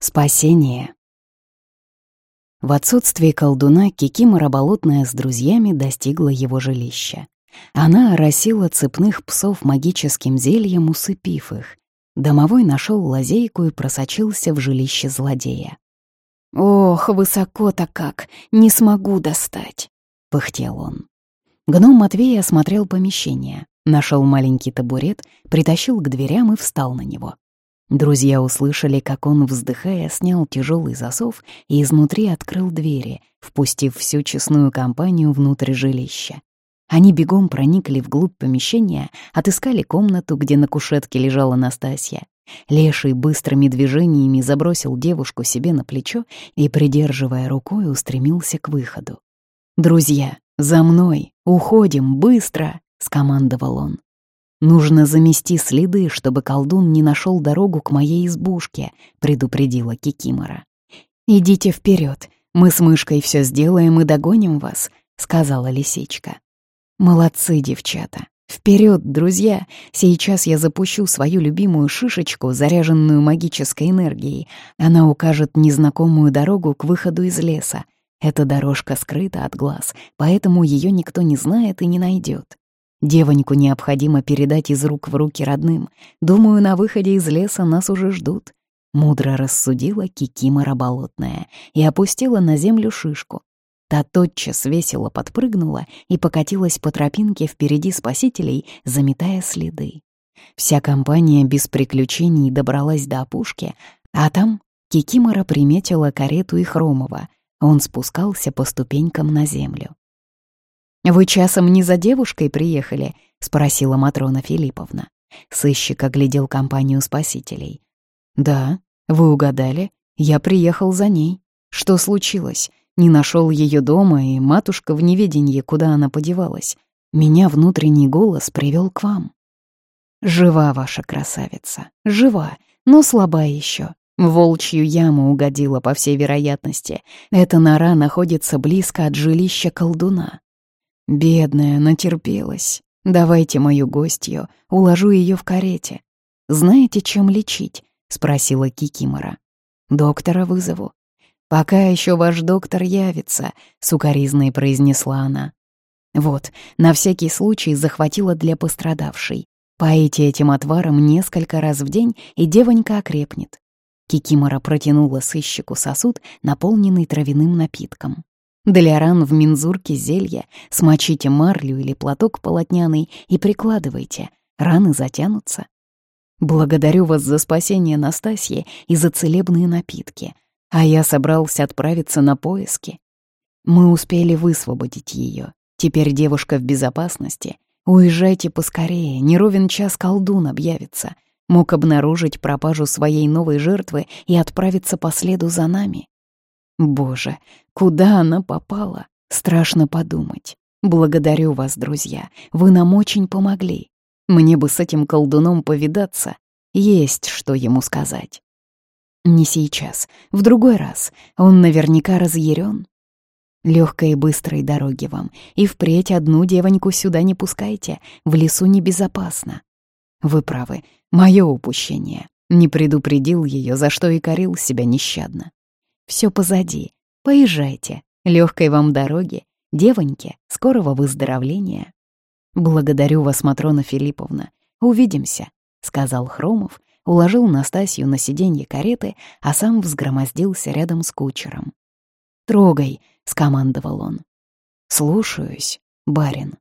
Спасение. В отсутствие колдуна Кикимора Болотная с друзьями достигла его жилища. Она оросила цепных псов магическим зельем, усыпив их. Домовой нашел лазейку и просочился в жилище злодея. «Ох, высоко-то как! Не смогу достать!» — пыхтел он. Гном Матвей осмотрел помещение, нашел маленький табурет, притащил к дверям и встал на него. Друзья услышали, как он, вздыхая, снял тяжелый засов и изнутри открыл двери, впустив всю честную компанию внутрь жилища. Они бегом проникли вглубь помещения, отыскали комнату, где на кушетке лежала Настасья. Леший быстрыми движениями забросил девушку себе на плечо и, придерживая рукой, устремился к выходу. «Друзья, за мной! Уходим, быстро!» — скомандовал он. «Нужно замести следы, чтобы колдун не нашел дорогу к моей избушке», — предупредила Кикимора. «Идите вперед, мы с мышкой все сделаем и догоним вас», — сказала лисичка. «Молодцы, девчата! Вперед, друзья! Сейчас я запущу свою любимую шишечку, заряженную магической энергией. Она укажет незнакомую дорогу к выходу из леса. Эта дорожка скрыта от глаз, поэтому ее никто не знает и не найдет. Девоньку необходимо передать из рук в руки родным. Думаю, на выходе из леса нас уже ждут. Мудро рассудила Кикимора болотная и опустила на землю шишку. Та тотчас весело подпрыгнула и покатилась по тропинке впереди спасителей, заметая следы. Вся компания без приключений добралась до опушки, а там Кикимора приметила карету и Хромова. Он спускался по ступенькам на землю. «Вы часом не за девушкой приехали?» — спросила Матрона Филипповна. Сыщик оглядел компанию спасителей. «Да, вы угадали. Я приехал за ней. Что случилось? Не нашел ее дома, и матушка в неведении, куда она подевалась. Меня внутренний голос привел к вам. Жива ваша красавица, жива, но слаба еще. Волчью яму угодила, по всей вероятности. Эта нора находится близко от жилища колдуна. Бедная, натерпелась. Давайте мою гостью, уложу ее в карете. Знаете, чем лечить? спросила Кикимора. Доктора вызову. Пока еще ваш доктор явится, сукаризной произнесла она. Вот, на всякий случай захватила для пострадавшей. Поите этим отваром несколько раз в день, и девонька окрепнет. Кикимора протянула сыщику сосуд, наполненный травяным напитком. Для ран в мензурке зелья смочите марлю или платок полотняный и прикладывайте, раны затянутся. Благодарю вас за спасение Настасьи и за целебные напитки, а я собрался отправиться на поиски. Мы успели высвободить ее. Теперь девушка в безопасности. Уезжайте поскорее, не ровен час колдун объявится. Мог обнаружить пропажу своей новой жертвы и отправиться по следу за нами. Боже, куда она попала? Страшно подумать. Благодарю вас, друзья. Вы нам очень помогли. Мне бы с этим колдуном повидаться. Есть что ему сказать. Не сейчас, в другой раз. Он наверняка разъярен. Легкой и быстрой дороги вам. И впредь одну девоньку сюда не пускайте. В лесу небезопасно. Вы правы, мое упущение. Не предупредил ее, за что и корил себя нещадно. Все позади. Поезжайте. Легкой вам дороги. Девоньки, скорого выздоровления. Благодарю вас, Матрона Филипповна. Увидимся, сказал Хромов, уложил Настасью на сиденье кареты, а сам взгромоздился рядом с кучером. «Трогай», — скомандовал он. «Слушаюсь, барин».